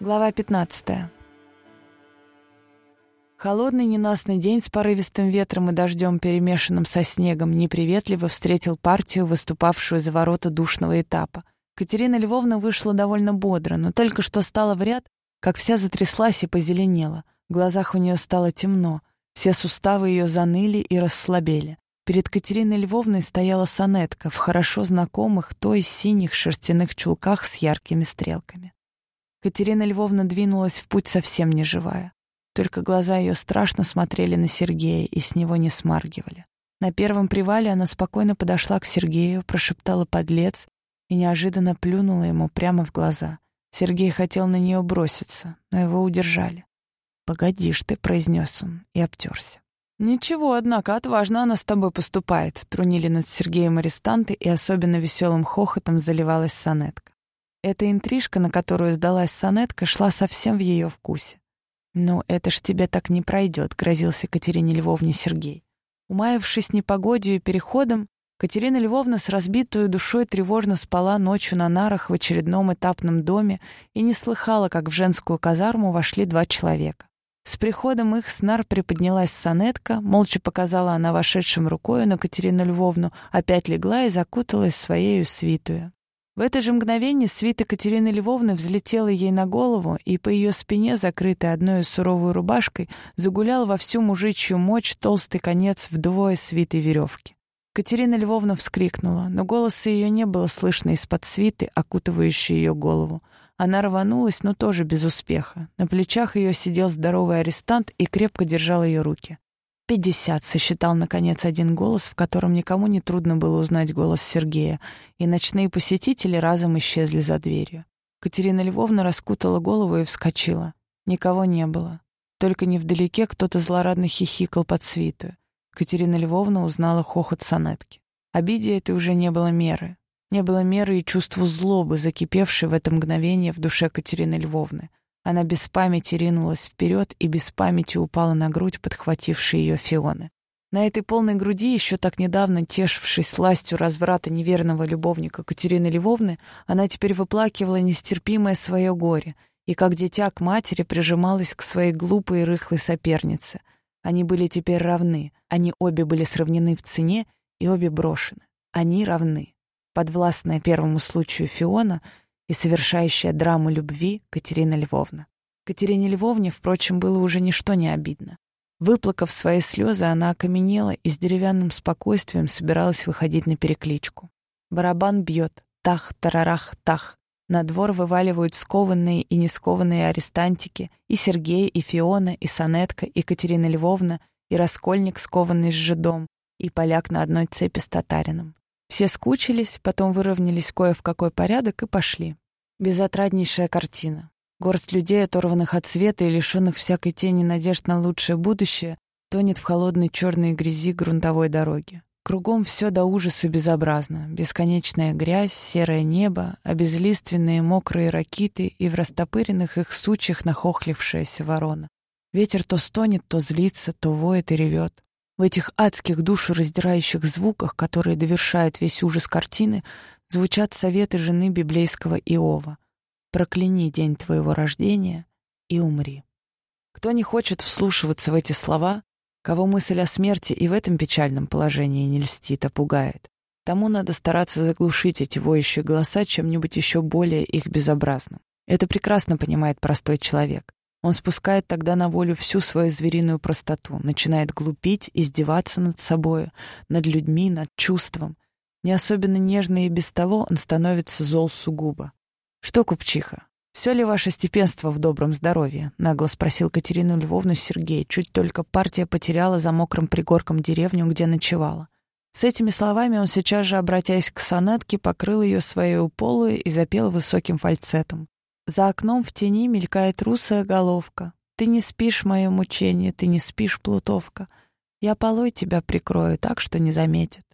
Глава 15. Холодный ненастный день с порывистым ветром и дождем, перемешанным со снегом, неприветливо встретил партию, выступавшую за ворота душного этапа. Катерина Львовна вышла довольно бодро, но только что стала в ряд, как вся затряслась и позеленела. В глазах у нее стало темно, все суставы ее заныли и расслабели. Перед Катериной Львовной стояла сонетка в хорошо знакомых той синих шерстяных чулках с яркими стрелками. Катерина Львовна двинулась в путь совсем не живая. Только глаза ее страшно смотрели на Сергея и с него не смаргивали. На первом привале она спокойно подошла к Сергею, прошептала «подлец» и неожиданно плюнула ему прямо в глаза. Сергей хотел на нее броситься, но его удержали. «Погодишь ты», — произнес он и обтерся. «Ничего, однако, отважно она с тобой поступает», — трунили над Сергеем арестанты, и особенно веселым хохотом заливалась сонетка. Эта интрижка, на которую сдалась сонетка, шла совсем в ее вкусе. «Ну, это ж тебе так не пройдет», — грозился Катерине Львовне Сергей. Умаявшись непогодью и переходом, Катерина Львовна с разбитую душой тревожно спала ночью на нарах в очередном этапном доме и не слыхала, как в женскую казарму вошли два человека. С приходом их с нар приподнялась сонетка, молча показала она вошедшим рукою на Катерину Львовну, опять легла и закуталась своею свитую. В это же мгновение свита Катерины Львовны взлетела ей на голову, и по ее спине, закрытой одной суровой рубашкой, загулял во всю мужичью мощь толстый конец вдвое свитой веревки. Катерина Львовна вскрикнула, но голоса ее не было слышно из-под свиты, окутывающей ее голову. Она рванулась, но тоже без успеха. На плечах ее сидел здоровый арестант и крепко держал ее руки. «Пятьдесят», — сосчитал, наконец, один голос, в котором никому не трудно было узнать голос Сергея, и ночные посетители разом исчезли за дверью. Катерина Львовна раскутала голову и вскочила. Никого не было. Только невдалеке кто-то злорадно хихикал под свиту. Катерина Львовна узнала хохот сонетки. Обиде этой уже не было меры. Не было меры и чувству злобы, закипевшей в это мгновение в душе Катерины Львовны. Она без памяти ринулась вперед и без памяти упала на грудь, подхватившей ее Фионы. На этой полной груди, еще так недавно тешившись сластью разврата неверного любовника Катерины Львовны, она теперь выплакивала нестерпимое свое горе и, как дитя к матери, прижималась к своей глупой и рыхлой сопернице. Они были теперь равны, они обе были сравнены в цене и обе брошены. Они равны. Подвластная первому случаю Фиона — и совершающая драму любви Катерина Львовна. Катерине Львовне, впрочем, было уже ничто не обидно. Выплакав свои слезы, она окаменела и с деревянным спокойствием собиралась выходить на перекличку. Барабан бьет. Тах, тарарах, тах. На двор вываливают скованные и не скованные арестантики, и Сергей, и Фиона, и Санетка, и Катерина Львовна, и Раскольник, скованный с жидом, и поляк на одной цепи с татарином. Все скучились, потом выровнялись кое в какой порядок и пошли. Безотраднейшая картина. Горсть людей, оторванных от света и лишенных всякой тени надежд на лучшее будущее, тонет в холодной черной грязи грунтовой дороги. Кругом все до ужаса безобразно. Бесконечная грязь, серое небо, обезлиственные мокрые ракиты и в растопыренных их сучьях нахохлившаяся ворона. Ветер то стонет, то злится, то воет и ревет. В этих адских душераздирающих звуках, которые довершают весь ужас картины, звучат советы жены библейского Иова. «Прокляни день твоего рождения и умри». Кто не хочет вслушиваться в эти слова, кого мысль о смерти и в этом печальном положении не льстит, а пугает, тому надо стараться заглушить эти воющие голоса чем-нибудь еще более их безобразным. Это прекрасно понимает простой человек. Он спускает тогда на волю всю свою звериную простоту, начинает глупить, издеваться над собою, над людьми, над чувством. Не особенно нежный и без того он становится зол сугубо. «Что, купчиха, все ли ваше степенство в добром здоровье?» — нагло спросил Катерину Львовну Сергей, чуть только партия потеряла за мокрым пригорком деревню, где ночевала. С этими словами он сейчас же, обратясь к сонетке, покрыл ее своей полую и запел высоким фальцетом. За окном в тени мелькает русая головка. Ты не спишь, мое мучение, ты не спишь, плутовка. Я полой тебя прикрою так, что не заметит.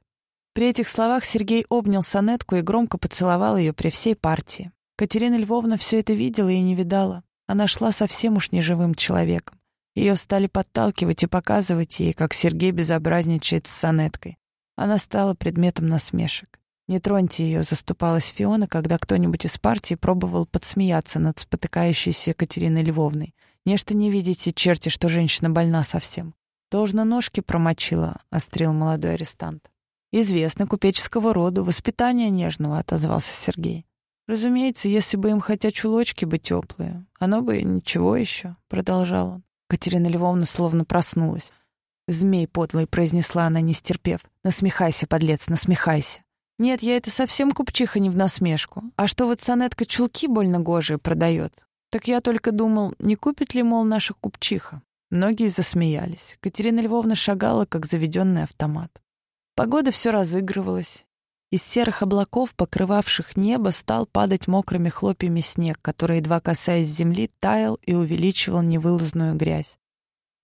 При этих словах Сергей обнял сонетку и громко поцеловал ее при всей партии. Катерина Львовна все это видела и не видала. Она шла совсем уж неживым человеком. Ее стали подталкивать и показывать ей, как Сергей безобразничает с сонеткой. Она стала предметом насмешек. «Не троньте ее», — заступалась Фиона, когда кто-нибудь из партии пробовал подсмеяться над спотыкающейся Екатериной Львовной. «Нечто не видите, черти, что женщина больна совсем». «Должно ножки промочила», — острил молодой арестант. «Известно, купеческого роду, воспитания нежного», — отозвался Сергей. «Разумеется, если бы им хотя чулочки бы теплые, оно бы ничего еще», — продолжал он. Катерина Львовна словно проснулась. «Змей подлый», — произнесла она, не стерпев. «Насмехайся, подлец, насмехайся». «Нет, я это совсем купчиха не в насмешку. А что вот сонетка чулки больно гожие продает? Так я только думал, не купит ли, мол, наша купчиха?» Многие засмеялись. Катерина Львовна шагала, как заведенный автомат. Погода все разыгрывалась. Из серых облаков, покрывавших небо, стал падать мокрыми хлопьями снег, который, едва касаясь земли, таял и увеличивал невылазную грязь.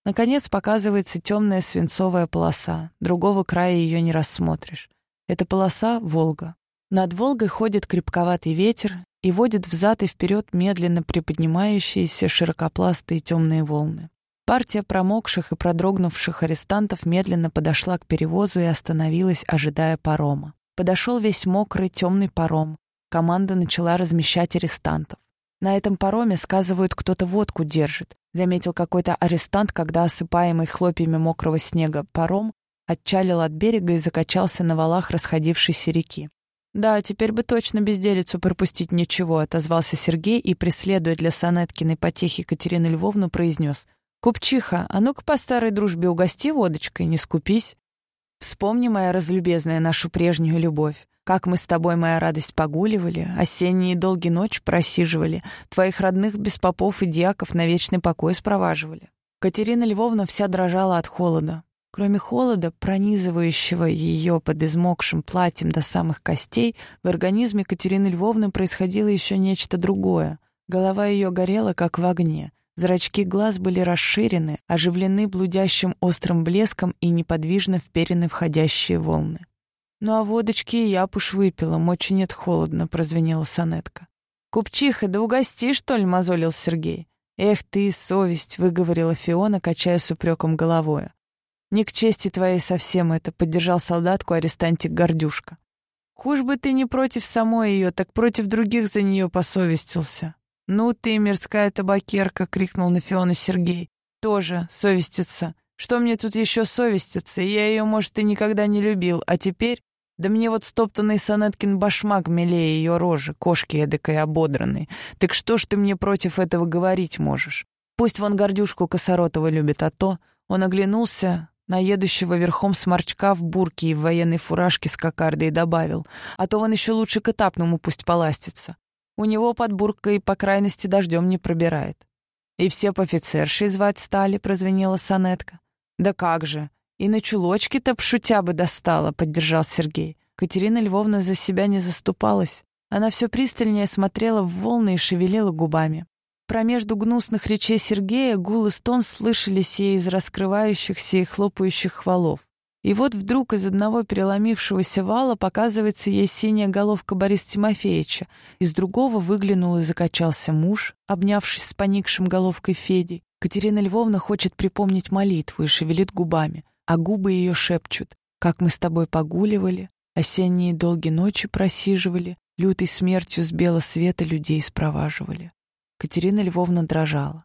Наконец показывается темная свинцовая полоса. Другого края ее не рассмотришь. Эта полоса — Волга. Над Волгой ходит крепковатый ветер и водит взад и вперед медленно приподнимающиеся широкопластые темные волны. Партия промокших и продрогнувших арестантов медленно подошла к перевозу и остановилась, ожидая парома. Подошел весь мокрый, темный паром. Команда начала размещать арестантов. На этом пароме, сказывают, кто-то водку держит, заметил какой-то арестант, когда осыпаемый хлопьями мокрого снега паром отчалил от берега и закачался на валах расходившейся реки. «Да, теперь бы точно безделицу пропустить ничего», — отозвался Сергей и, преследуя для Санеткиной потехи Катерины Львовну, произнес. «Купчиха, а ну-ка по старой дружбе угости водочкой, не скупись. Вспомни, моя разлюбезная, нашу прежнюю любовь. Как мы с тобой, моя радость, погуливали, осенние долгие ночи просиживали, твоих родных без попов и дьяков на вечный покой спроваживали». Катерина Львовна вся дрожала от холода. Кроме холода, пронизывающего ее под измокшим платьем до самых костей, в организме Катерины Львовны происходило еще нечто другое. Голова ее горела, как в огне. Зрачки глаз были расширены, оживлены блудящим острым блеском и неподвижно вперены входящие волны. «Ну а водочки я пуш выпила, мочи нет холодно», — прозвенела сонетка. «Купчиха, да угости, что ли?» — мозолил Сергей. «Эх ты, совесть!» — выговорила Фиона, качая с упреком головой. «Не к чести твоей совсем это», — поддержал солдатку арестантик Гордюшка. «Хуже бы ты не против самой ее, так против других за нее посовестился». «Ну ты, мирская табакерка!» — крикнул на Фиону Сергей. «Тоже совестится. Что мне тут еще совеститься? Я ее, может, и никогда не любил, а теперь...» Да мне вот стоптанный Санеткин башмак милее ее рожи, кошки эдакой ободранной. Так что ж ты мне против этого говорить можешь? Пусть вон гордюшку Косоротова любит, а то... Он оглянулся, на едущего верхом сморчка в бурке и в военной фуражке с кокардой добавил, а то он еще лучше к этапному пусть поластится. У него под буркой по крайности дождем не пробирает. «И все по офицершей звать стали», — прозвенела сонетка. «Да как же! И на чулочки-то пшутя бы достала», — поддержал Сергей. Катерина Львовна за себя не заступалась. Она все пристальнее смотрела в волны и шевелила губами. Промежду гнусных речей Сергея гул и стон слышались ей из раскрывающихся и хлопающих хвалов. И вот вдруг из одного переломившегося вала показывается ей синяя головка Бориса Тимофеевича, из другого выглянул и закачался муж, обнявшись с поникшим головкой Феди. Катерина Львовна хочет припомнить молитву и шевелит губами, а губы ее шепчут «Как мы с тобой погуливали, осенние долгие ночи просиживали, лютой смертью с белого света людей спроваживали». Катерина Львовна дрожала.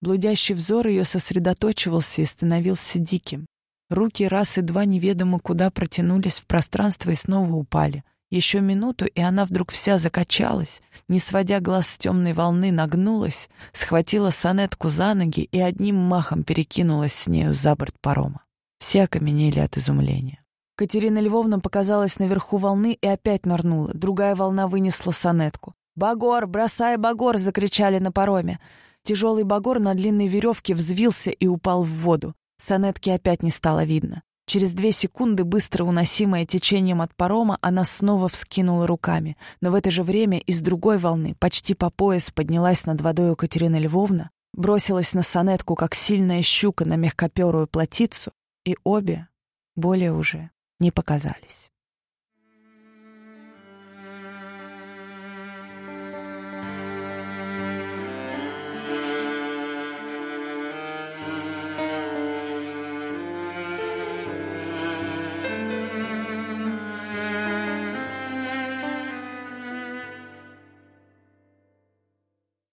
Блудящий взор ее сосредоточивался и становился диким. Руки раз и два неведомо куда протянулись в пространство и снова упали. Еще минуту, и она вдруг вся закачалась, не сводя глаз с темной волны, нагнулась, схватила сонетку за ноги и одним махом перекинулась с нею за борт парома. Все окаменели от изумления. Катерина Львовна показалась наверху волны и опять нырнула. Другая волна вынесла сонетку. «Багор! Бросай багор!» — закричали на пароме. Тяжелый багор на длинной веревке взвился и упал в воду. Сонетки опять не стало видно. Через две секунды, быстро уносимая течением от парома, она снова вскинула руками. Но в это же время из другой волны, почти по пояс, поднялась над водой Катерина Львовна, бросилась на сонетку, как сильная щука на мягкоперую плотицу, и обе более уже не показались.